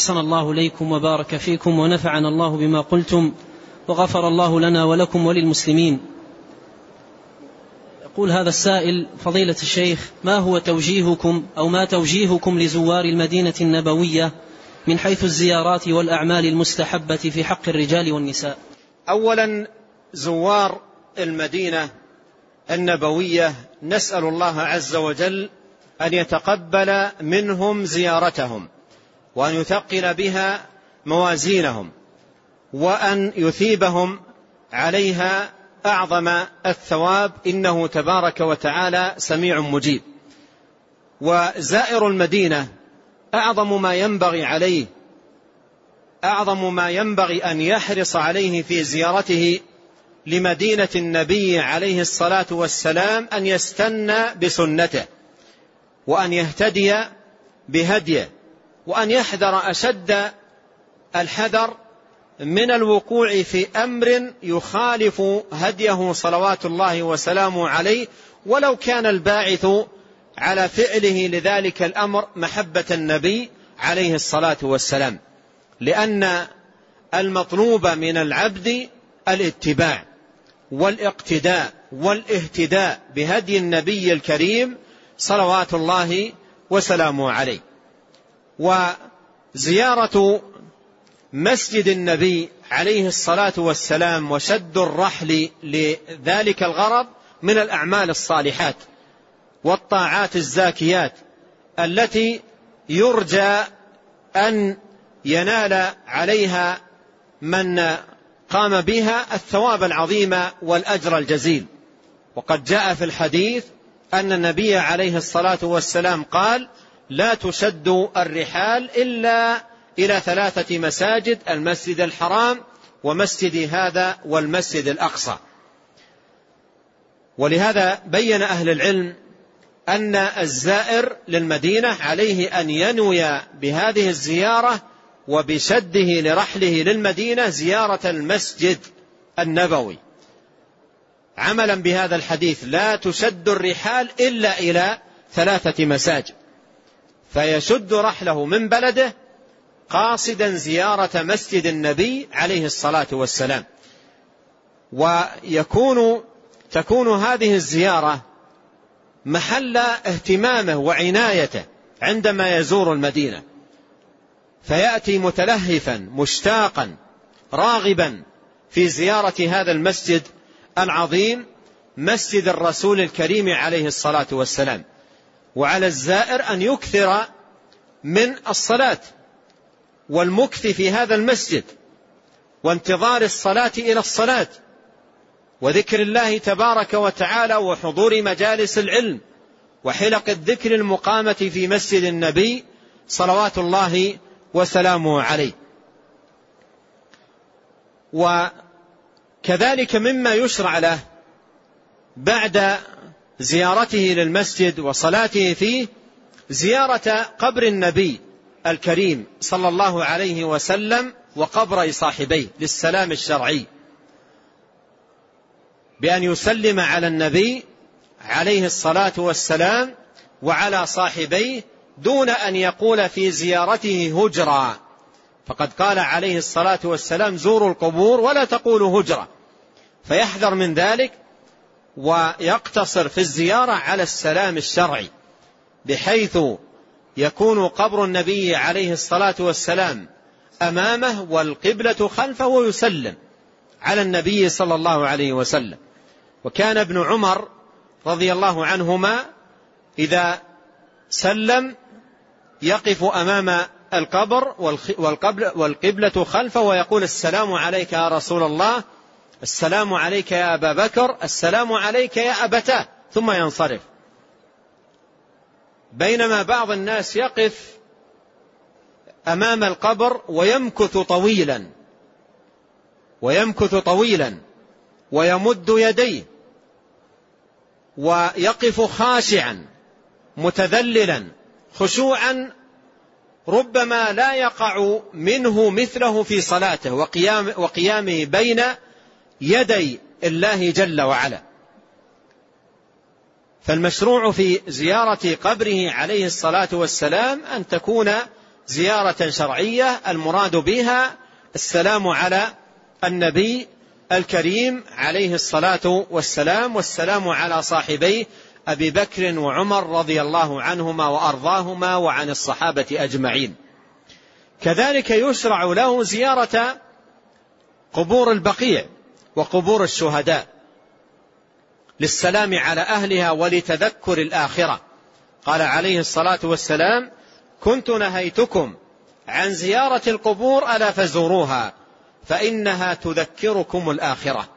أحسن الله إليكم وبارك فيكم ونفعنا الله بما قلتم وغفر الله لنا ولكم وللمسلمين. يقول هذا السائل فضيلة الشيخ ما هو توجيهكم أو ما توجيهكم لزوار المدينة النبوية من حيث الزيارات والأعمال المستحبة في حق الرجال والنساء؟ أولا زوار المدينة النبوية نسأل الله عز وجل أن يتقبل منهم زيارتهم. وأن يثقل بها موازينهم وأن يثيبهم عليها أعظم الثواب إنه تبارك وتعالى سميع مجيب. وزائر المدينة أعظم ما ينبغي عليه أعظم ما ينبغي أن يحرص عليه في زيارته لمدينة النبي عليه الصلاة والسلام أن يستنى بسنته وأن يهتدي بهديه. وأن يحذر أشد الحذر من الوقوع في أمر يخالف هديه صلوات الله وسلامه عليه ولو كان الباعث على فعله لذلك الأمر محبة النبي عليه الصلاة والسلام. لأن المطلوب من العبد الاتباع والاقتداء والاهتداء بهدي النبي الكريم صلوات الله وسلامه عليه. وزيارة مسجد النبي عليه الصلاة والسلام وشد الرحل لذلك الغرض من الأعمال الصالحات والطاعات الزاكيات التي يرجى أن ينال عليها من قام بها الثواب العظيم والأجر الجزيل. وقد جاء في الحديث أن النبي عليه الصلاة والسلام قال لا تشد الرحال إلا إلى ثلاثة مساجد المسجد الحرام ومسجد هذا والمسجد الأقصى. ولهذا بين أهل العلم أن الزائر للمدينة عليه أن ينوي بهذه الزيارة وبشده لرحله للمدينة زيارة المسجد النبوي. عملا بهذا الحديث لا تشد الرحال إلا إلى ثلاثة مساجد. فيشد رحله من بلده قاصدا زيارة مسجد النبي عليه الصلاة والسلام. ويكون تكون هذه الزيارة محل اهتمامه وعنايته عندما يزور المدينة. فيأتي متلهفا مشتاقا راغبا في زيارة هذا المسجد العظيم مسجد الرسول الكريم عليه الصلاة والسلام. وعلى الزائر أن يكثر من الصلاة والمكث في هذا المسجد وانتظار الصلاة إلى الصلاة وذكر الله تبارك وتعالى وحضور مجالس العلم وحلق الذكر المقامة في مسجد النبي صلوات الله وسلامه عليه. وكذلك مما يشرع له بعد زيارته للمسجد وصلاته فيه زيارة قبر النبي الكريم صلى الله عليه وسلم وقبر صاحبيه للسلام الشرعي. بأن يسلم على النبي عليه الصلاة والسلام وعلى صاحبيه دون أن يقول في زيارته هجرا. فقد قال عليه الصلاة والسلام زوروا القبور ولا تقولوا هجرة. فيحذر من ذلك ويقتصر في الزيارة على السلام الشرعي بحيث يكون قبر النبي عليه الصلاة والسلام أمامه والقبلة خلفه ويسلم على النبي صلى الله عليه وسلم. وكان ابن عمر رضي الله عنهما إذا سلم يقف أمام القبر والقبلة خلفه ويقول السلام عليك يا رسول الله السلام عليك يا أبا بكر السلام عليك يا أبتاه. ثم ينصرف. بينما بعض الناس يقف أمام القبر ويمكث طويلا ويمكث طويلا ويمد يديه ويقف خاشعا متذللا خشوعا ربما لا يقع منه مثله في صلاته وقيام وقيامه بين يدي الله جل وعلا. فالمشروع في زيارة قبره عليه الصلاة والسلام أن تكون زيارة شرعية المراد بها السلام على النبي الكريم عليه الصلاة والسلام والسلام على صاحبيه أبي بكر وعمر رضي الله عنهما وأرضاهما وعن الصحابة أجمعين. كذلك يشرع له زيارة قبور البقيع. وقبور الشهداء للسلام على أهلها ولتذكر الآخرة. قال عليه الصلاة والسلام كنت نهيتكم عن زيارة القبور ألا فزوروها فإنها تذكركم الآخرة.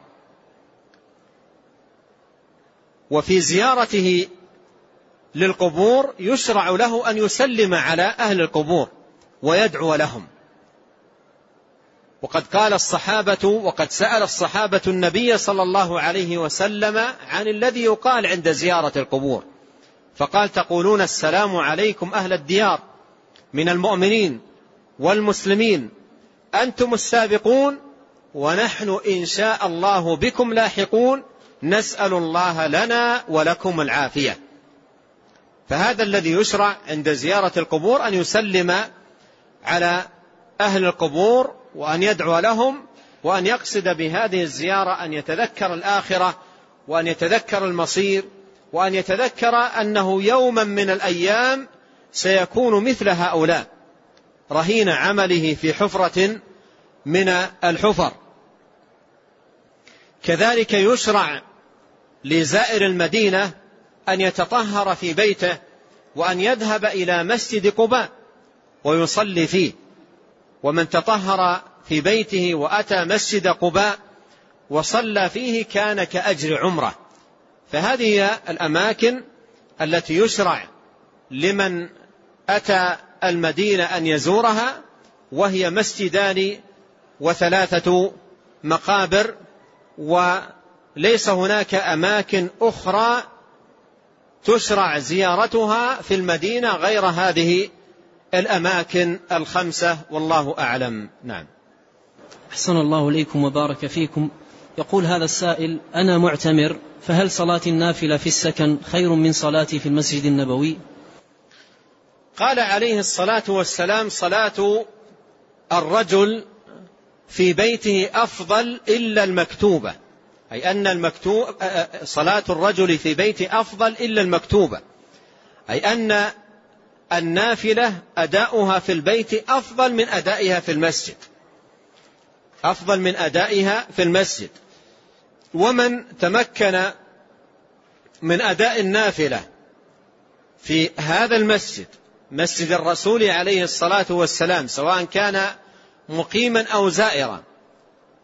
وفي زيارته للقبور يشرع له أن يسلم على أهل القبور ويدعو لهم. وقد قال الصحابة وقد سأل الصحابة النبي صلى الله عليه وسلم عن الذي يقال عند زيارة القبور. فقال تقولون السلام عليكم أهل الديار من المؤمنين والمسلمين. أنتم السابقون ونحن إن شاء الله بكم لاحقون. نسأل الله لنا ولكم العافية. فهذا الذي يشرع عند زيارة القبور أن يسلم على أهل القبور وأن يدعو لهم وأن يقصد بهذه الزيارة أن يتذكر الآخرة وأن يتذكر المصير وأن يتذكر أنه يوما من الأيام سيكون مثل هؤلاء رهين عمله في حفرة من الحفر. كذلك يشرع لزائر المدينة أن يتطهر في بيته وأن يذهب إلى مسجد قباء ويصلي فيه. ومن تطهر في بيته وأتى مسجد قباء وصلى فيه كان كأجر عمرة. فهذه هي الأماكن التي يشرع لمن أتى المدينة أن يزورها وهي مسجدان وثلاثة مقابر وليس هناك أماكن أخرى تشرع زيارتها في المدينة غير هذه الأماكن الخمسة والله أعلم. نعم. أحسن الله إليكم وبارك فيكم. يقول هذا السائل أنا معتمر فهل صلاة النافلة في السكن خير من صلاتي في المسجد النبوي؟ قال عليه الصلاة والسلام صلاة الرجل في بيته أفضل إلا المكتوبة. أي أن المكتوب صلاة الرجل في بيته أفضل إلا المكتوبة. أي أن النافلة أداؤها في البيت أفضل من أدائها في المسجد. أفضل من أدائها في المسجد. ومن تمكن من أداء النافلة في هذا المسجد مسجد الرسول عليه الصلاة والسلام سواء كان مقيما أو زائرا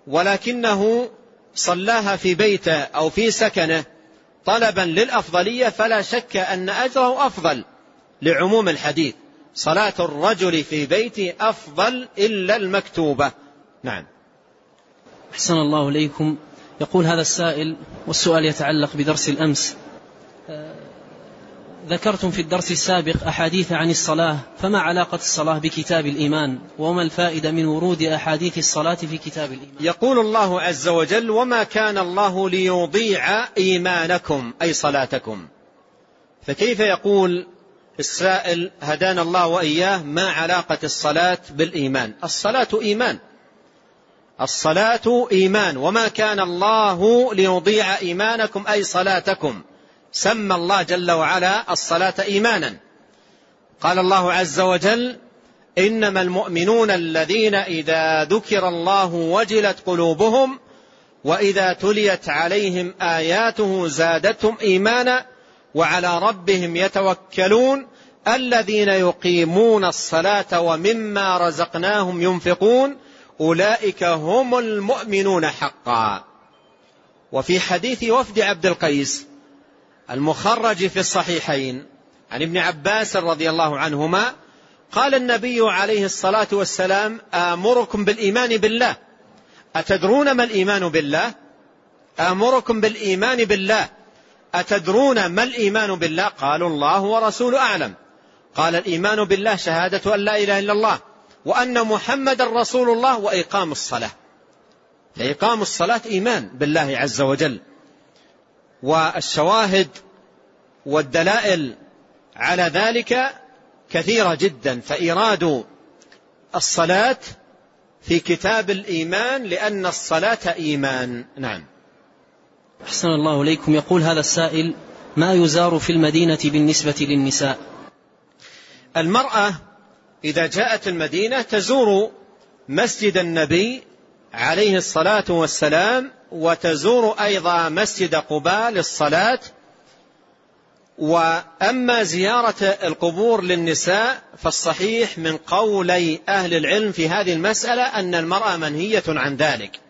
ولكنه صلاها في بيته أو في سكنه طلبا للأفضلية فلا شك أن أجره أفضل. لعموم الحديث. صلاة الرجل في بيته أفضل إلا المكتوبة. نعم. أحسن الله إليكم. يقول هذا السائل والسؤال يتعلق بدرس الأمس. ذكرتم في الدرس السابق أحاديث عن الصلاة فما علاقة الصلاة بكتاب الإيمان؟ وما الفائدة من ورود أحاديث الصلاة في كتاب الإيمان؟ يقول الله عز وجل وما كان الله ليضيع إيمانكم أي صلاتكم. فكيف يقول السائل هدانا الله وإياه ما علاقة الصلاة بالإيمان. الصلاة إيمان. الصلاة إيمان. وما كان الله ليضيع إيمانكم أي صلاتكم. سمى الله جل وعلا الصلاة إيمانا. قال الله عز وجل إنما المؤمنون الذين إذا ذكر الله وجلت قلوبهم وإذا تليت عليهم آياته زادتهم إيمانا وعلى ربهم يتوكلون الذين يقيمون الصلاة ومما رزقناهم ينفقون أولئك هم المؤمنون حقا. وفي حديث وفد عبد القيس المخرج في الصحيحين عن ابن عباس رضي الله عنهما قال النبي عليه الصلاة والسلام آمركم بالإيمان بالله. أتدرون ما الإيمان بالله؟ آمركم بالإيمان بالله. أتدرون ما الإيمان بالله؟ قالوا الله ورسوله أعلم. قال الإيمان بالله شهادة أن لا إله إلا الله وأن محمد رسول الله وإقام الصلاة. فإقام الصلاة إيمان بالله عز وجل. والشواهد والدلائل على ذلك كثيرة جدا. فإيراد الصلاة في كتاب الإيمان لأن الصلاة إيمان. نعم. أحسن الله إليكم. يقول هذا السائل ما يزار في المدينة بالنسبة للنساء؟ المرأة إذا جاءت المدينة تزور مسجد النبي عليه الصلاة والسلام وتزور أيضا مسجد قباء للصلاة. وأما زيارة القبور للنساء فالصحيح من قولي أهل العلم في هذه المسألة أن المرأة منهية عن ذلك.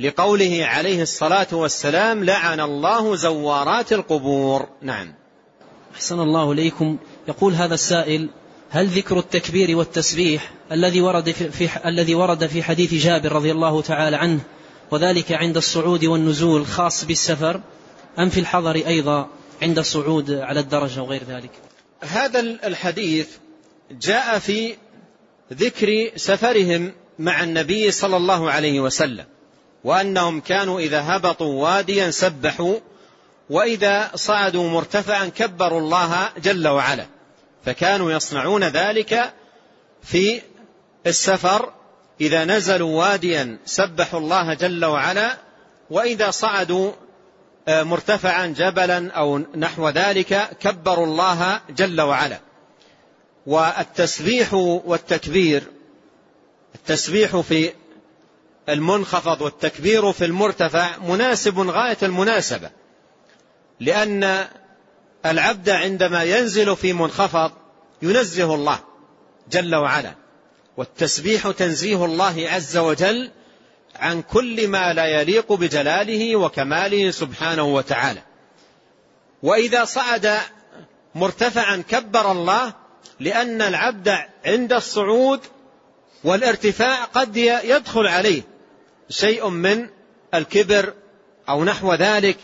لقوله عليه الصلاة والسلام لعن الله زوارات القبور. نعم. أحسن الله إليكم. يقول هذا السائل هل ذكر التكبير والتسبيح الذي ورد في, في الذي ورد في حديث جابر رضي الله تعالى عنه وذلك عند الصعود والنزول خاص بالسفر أم في الحضر أيضا عند الصعود على الدرجة وغير ذلك؟ هذا الحديث جاء في ذكر سفرهم مع النبي صلى الله عليه وسلم. وأنهم كانوا إذا هبطوا واديا سبحوا وإذا صعدوا مرتفعا كبروا الله جل وعلا. فكانوا يصنعون ذلك في السفر إذا نزلوا واديا سبحوا الله جل وعلا وإذا صعدوا آه، مرتفعا جبلا أو نحو ذلك كبروا الله جل وعلا. والتسبيح والتكبير التسبيح في المنخفض والتكبير في المرتفع مناسب غاية المناسبة لأن العبد عندما ينزل في منخفض ينزه الله جل وعلا والتسبيح تنزيه الله عز وجل عن كل ما لا يليق بجلاله وكماله سبحانه وتعالى. وإذا صعد مرتفعا كبر الله لأن العبد عند الصعود والارتفاع قد يدخل عليه شيء من الكبر أو نحو ذلك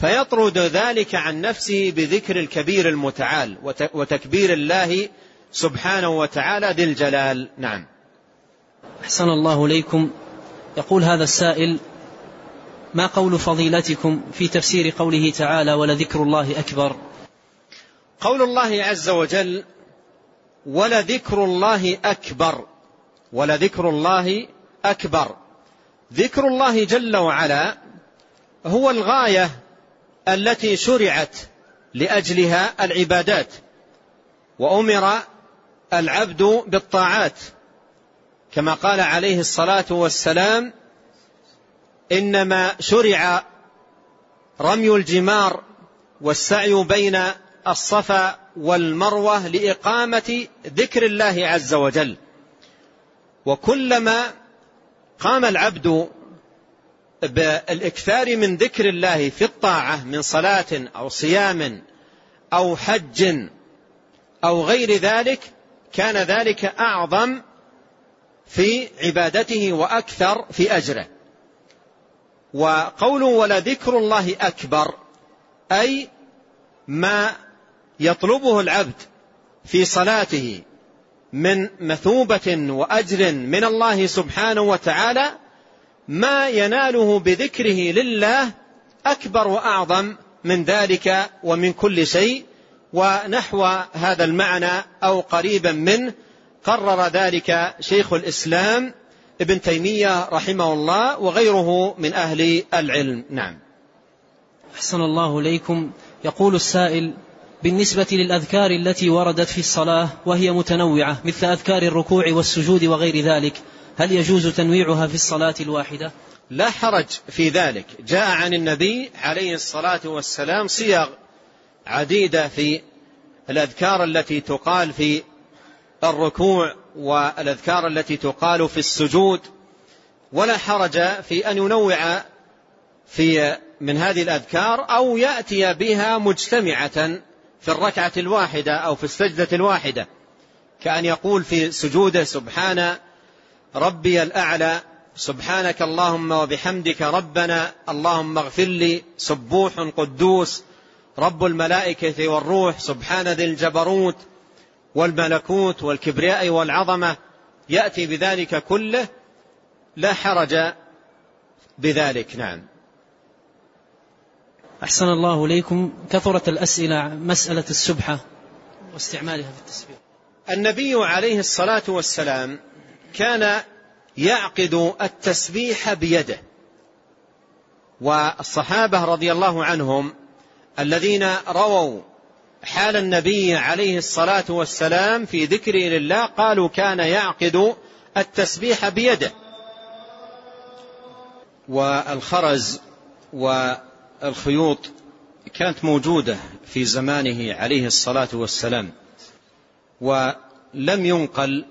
فيطرد ذلك عن نفسه بذكر الكبير المتعال وتكبير الله سبحانه وتعالى ذي الجلال. نعم. أحسن الله إليكم. يقول هذا السائل ما قول فضيلتكم في تفسير قوله تعالى ولذكر الله أكبر؟ قول الله عز وجل ولذكر الله أكبر. ولذكر الله أكبر. ذكر الله جل وعلا هو الغاية التي شرعت لأجلها العبادات وأمر العبد بالطاعات. كما قال عليه الصلاة والسلام إنما شرع رمي الجمار والسعي بين الصفا والمروة لإقامة ذكر الله عز وجل. وكلما قام العبد بالإكثار من ذكر الله في الطاعة من صلاة أو صيام أو حج أو غير ذلك كان ذلك أعظم في عبادته وأكثر في أجره. وقوله ولذكر الله أكبر أي ما يطلبه العبد في صلاته من مثوبة وأجر من الله سبحانه وتعالى ما يناله بذكره لله أكبر وأعظم من ذلك ومن كل شيء ونحو هذا المعنى أو قريبا منه قرر ذلك شيخ الإسلام ابن تيمية رحمه الله وغيره من أهل العلم. نعم. أحسن الله إليكم. يقول السائل بالنسبة للأذكار التي وردت في الصلاة وهي متنوعة مثل أذكار الركوع والسجود وغير ذلك هل يجوز تنويعها في الصلاة الواحدة؟ لا حرج في ذلك. جاء عن النبي عليه الصلاة والسلام صيغ عديدة في الأذكار التي تقال في الركوع والأذكار التي تقال في السجود. ولا حرج في أن ينوع في من هذه الأذكار أو يأتي بها مجتمعة في الركعة الواحدة أو في السجدة الواحدة كأن يقول في سجوده سبحان ربي الأعلى سبحانك اللهم وبحمدك ربنا اللهم اغفر لي سبوح قدوس رب الملائكة والروح سبحان ذي الجبروت والملكوت والكبرياء والعظمة يأتي بذلك كله لا حرج بذلك. نعم. أحسن الله إليكم. كثرت الأسئلة مسألة السبحة واستعمالها في التسبيح. النبي عليه الصلاة والسلام كان يعقد التسبيح بيده. والصحابة رضي الله عنهم الذين رووا حال النبي عليه الصلاة والسلام في ذكر لله قالوا كان يعقد التسبيح بيده. والخرز والخيوط كانت موجودة في زمانه عليه الصلاة والسلام ولم ينقل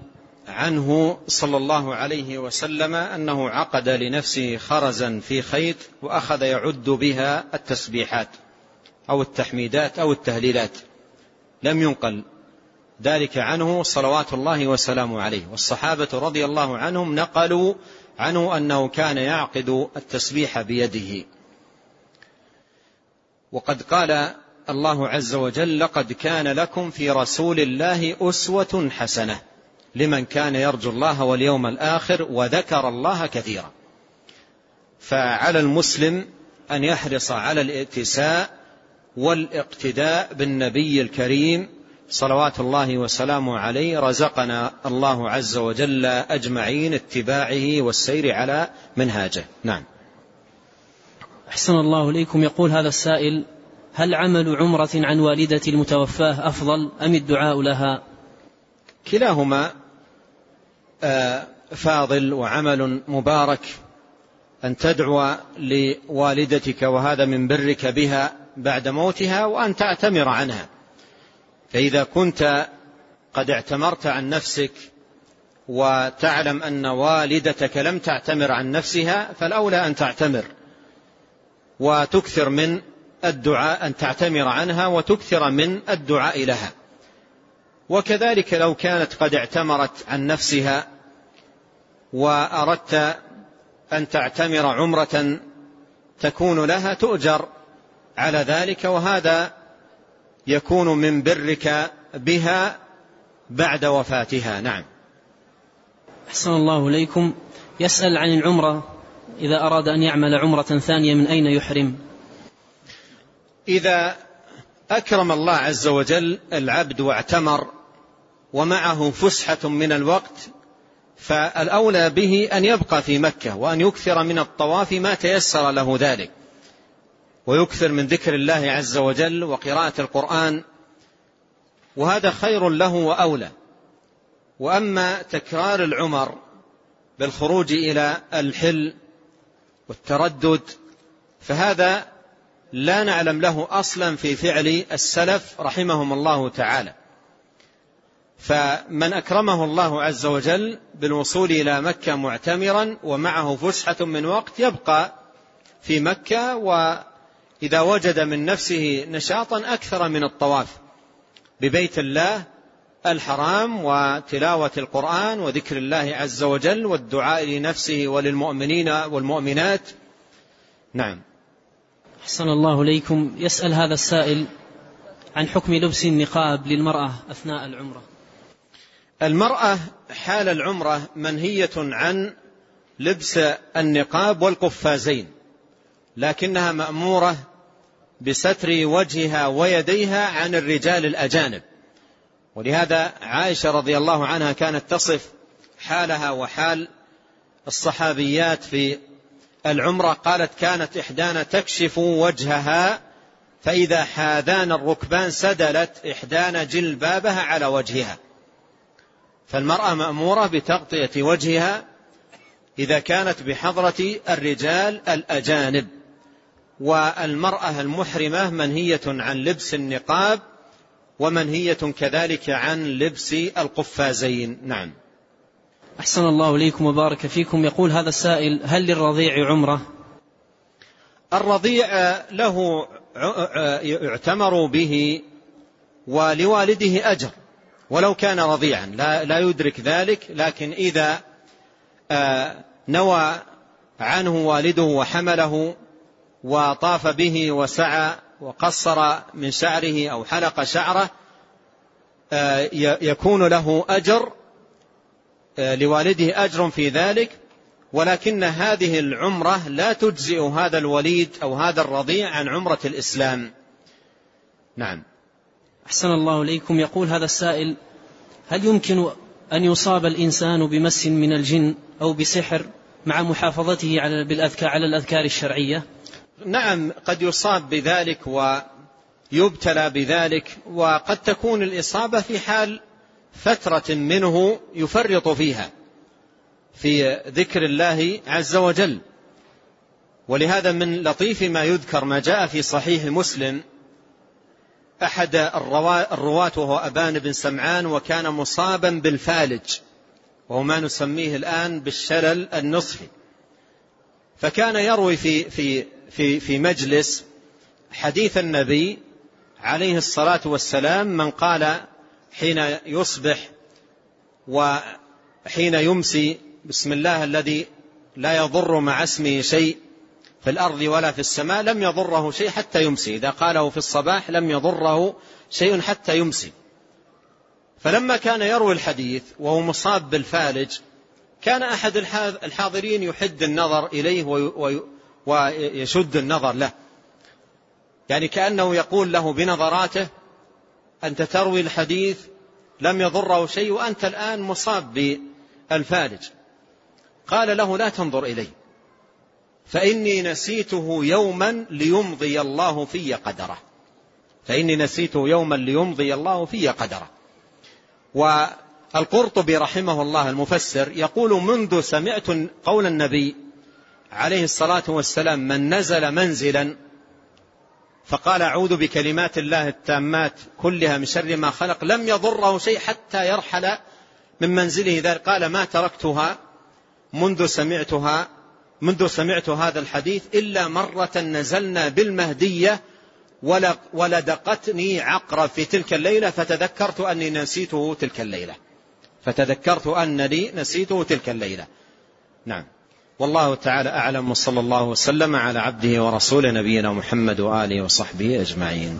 عنه صلى الله عليه وسلم أنه عقد لنفسه خرزا في خيط وأخذ يعد بها التسبيحات أو التحميدات أو التهليلات. لم ينقل ذلك عنه صلوات الله وسلامه عليه. والصحابة رضي الله عنهم نقلوا عنه أنه كان يعقد التسبيح بيده. وقد قال الله عز وجل لقد كان لكم في رسول الله أسوة حسنة لمن كان يرجو الله واليوم الآخر وذكر الله كثيرا. فعلى المسلم أن يحرص على الائتساء والإقتداء بالنبي الكريم صلوات الله وسلامه عليه. رزقنا الله عز وجل أجمعين اتباعه والسير على منهاجه. نعم. أحسن الله إليكم. يقول هذا السائل هل عمل عمرة عن والدة المتوفاة أفضل أم الدعاء لها؟ كلاهما آه، فاضل وعمل مبارك. أن تدعو لوالدتك وهذا من برك بها بعد موتها وأن تعتمر عنها. فإذا كنت قد اعتمرت عن نفسك وتعلم أن والدتك لم تعتمر عن نفسها فالأولى أن تعتمر. وتكثر من الدعاء أن تعتمر عنها وتكثر من الدعاء لها. وكذلك لو كانت قد اعتمرت عن نفسها وأردت أن تعتمر عمرة تكون لها تؤجر على ذلك وهذا يكون من برك بها بعد وفاتها. نعم. أحسن الله إليكم. يسأل عن العمرة. إذا أراد أن يعمل عمرة ثانية من أين يحرم؟ إذا أكرم الله عز وجل العبد واعتمر ومعه فسحة من الوقت فالأولى به أن يبقى في مكة وأن يكثر من الطواف ما تيسر له ذلك. ويكثر من ذكر الله عز وجل وقراءة القرآن وهذا خير له وأولى. وأما تكرار العمر بالخروج إلى الحل والتردد فهذا لا نعلم له أصلا في فعل السلف رحمهم الله تعالى. فمن أكرمه الله عز وجل بالوصول إلى مكة معتمرا ومعه فسحة من وقت يبقى في مكة وإذا وجد من نفسه نشاطا أكثر من الطواف ببيت الله الحرام وتلاوة القرآن وذكر الله عز وجل والدعاء لنفسه وللمؤمنين والمؤمنات. نعم. أحسن الله إليكم. يسأل هذا السائل عن حكم لبس النقاب للمرأة أثناء العمرة. المرأة حال العمرة منهية عن لبس النقاب والقفازين لكنها مأمورة بستر وجهها ويديها عن الرجال الأجانب. ولهذا عائشة رضي الله عنها كانت تصف حالها وحال الصحابيات في العمرة قالت كانت إحدانا تكشف وجهها فإذا حاذان الركبان سدلت إحدانا جلبابها على وجهها. فالمرأة مأمورة بتغطية وجهها إذا كانت بحضرة الرجال الأجانب. والمرأة المحرمة منهية عن لبس النقاب ومنهية كذلك عن لبس القفازين. نعم. أحسن الله إليكم وبارك فيكم. يقول هذا السائل هل للرضيع عمرة؟ الرضيع له يعتمر به ولوالده أجر ولو كان رضيعا. لا, لا يدرك ذلك لكن إذا نوى عنه والده وحمله وطاف به وسعى وقصر من شعره أو حلق شعره يكون له أجر لوالده أجر في ذلك. ولكن هذه العمرة لا تجزئ هذا الوليد أو هذا الرضيع عن عمرة الإسلام. نعم. أحسن الله إليكم. يقول هذا السائل هل يمكن أن يصاب الإنسان بمس من الجن أو بسحر مع محافظته على بالأذكار على الأذكار الشرعية؟ نعم قد يصاب بذلك ويبتلى بذلك وقد تكون الإصابة في حال فترة منه يفرط فيها في ذكر الله عز وجل. ولهذا من لطيف ما يذكر ما جاء في صحيح مسلم أحد الرواة وهو أبان بن سمعان وكان مصابا بالفالج وهو ما نسميه الآن بالشلل النصفي. فكان يروي في, في, في, في مجلس حديث النبي عليه الصلاة والسلام من قال حين يصبح وحين يمسي بسم الله الذي لا يضر مع اسمه شيء في الأرض ولا في السماء لم يضره شيء حتى يمسي. إذا قاله في الصباح لم يضره شيء حتى يمسي. فلما كان يروي الحديث وهو مصاب بالفالج كان أحد الحاضرين يحد النظر إليه ويشد النظر له. يعني كأنه يقول له بنظراته أنت تروي الحديث لم يضره شيء وأنت الآن مصاب بالفالج قال له لا تنظر إلي فإني نسيته يوما ليمضي الله في قدره. فإني نسيته يوما ليمضي الله في قدره. والقرطبي رحمه الله المفسر يقول منذ سمعت قول النبي عليه الصلاة والسلام من نزل منزلا فقال أعوذ بكلمات الله التامات كلها من شر ما خلق لم يضره شيء حتى يرحل من منزله ذلك. قال ما تركتها منذ سمعتها منذ سمعت هذا الحديث إلا مرة نزلنا بالمهدية ولدقتني عقرب في تلك الليلة فتذكرت أني نسيته تلك الليلة. فتذكرت أنني نسيته تلك الليلة. نعم. والله تعالى أعلم وصلى الله وسلم على عبده ورسوله نبينا محمد وآله وصحبه أجمعين.